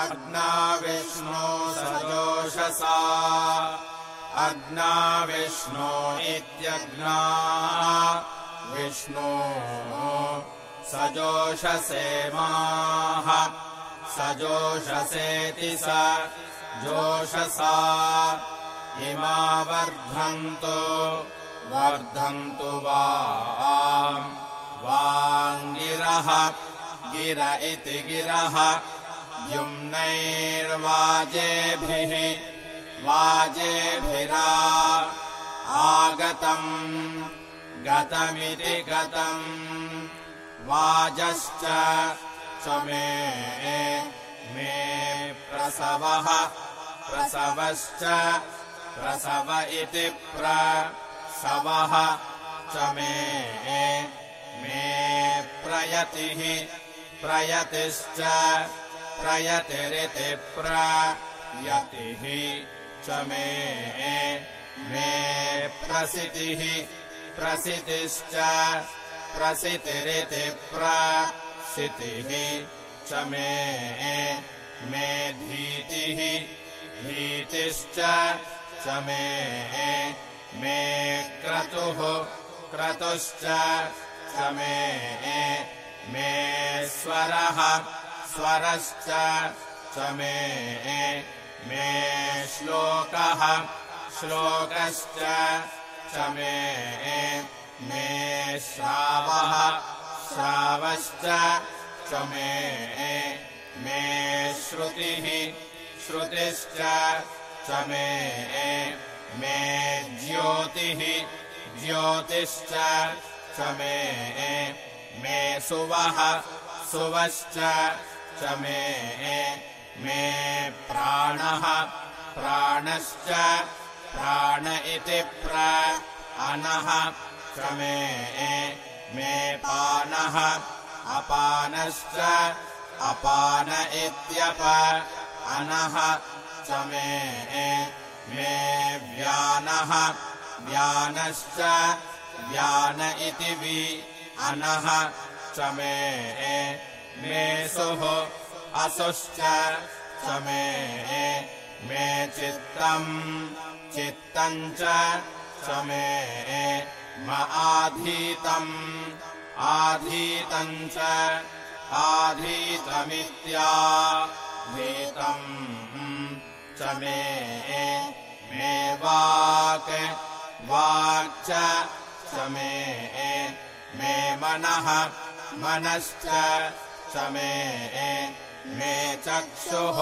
अग्ना विष्णो सजोषसा। अग्ना विष्णो इत्यग्ना विष्णो सजोषसेमाः सजोषसेति स जोषसा। इमा वर्धन्तो वर्धन्तु वा वाङ्गिरः गिर इति गिरः युम्नैर्वाजेभिः वाजेभिरा आगतम् गतमिति गतम् वाजश्च मे मे प्रसवः प्रसवश्च प्रसव इति प्रसवः च मे मे प्रयतिः प्रयतिश्च प्रयतिरिति प्रयतिः च मे मे प्रसितिः प्रसितिश्च प्रसितिरिति प्रसितिः च मे मे धीतिः भीतिश्च च मे मे क्रतुः क्रतुश्च च मे मे स्वरः स्वरश्च च मे मे श्लोकः श्लोकश्च च मे मे श्रावः श्रावश्च च मे मे श्रुतिः श्रुतिश्च च मे मे ज्योतिः ज्योतिश्च च मे मे सुवः सुवश्च च मे मे प्राणः प्राणश्च प्राण इति अनः च मे मे पानः अपानश्च अपान इत्यप अनः च मे मे व्यानः व्यानश्च व्यान इति वि अनः च मे मेषुः असुश्च च मे मे चित्तम् चित्तम् च मे म आधीतम् आधीतम् च आधीतमित्या धीतम् च मे मे वाक् वाक् च मे मे मनः मनश्च च मे चक्षुः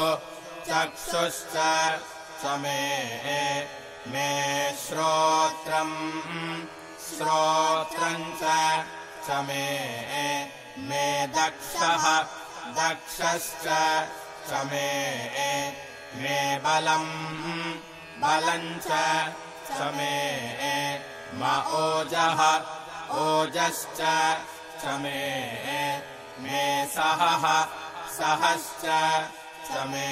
चक्षुश्च च मे श्रोत्रम् श्रोत्रम् च मे मे दक्षः दक्षश्च च मे बलम् बलम् च मे म ओजः ओजश्च च मे मे सहः सहश्च च मे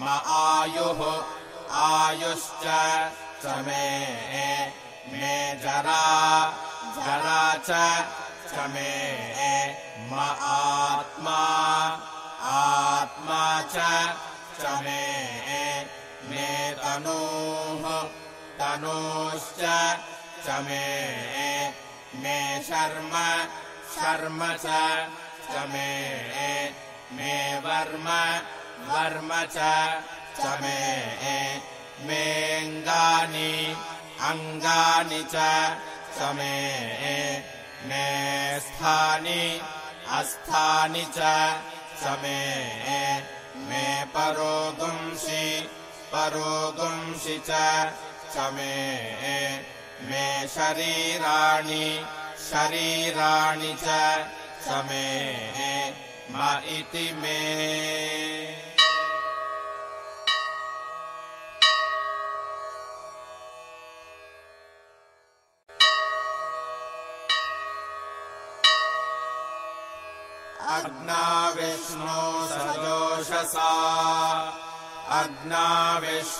म आयुः आयुश्च च मे मे जरा जरा च मे म आत्मा आत्मा च मे मे तनूः तनूश्च च मे मे शर्म शर्म च मे मे वर्म वर्म च मे मेऽङ्गानि अङ्गानि च मे मे स्थानि अस्थानि च मे मे परोगुंसि परोगुंसि च मे मे शरीराणि शरीराणि च मे म इति मे। अग्ना विष्णो सजोषसा अग्ना विष्णु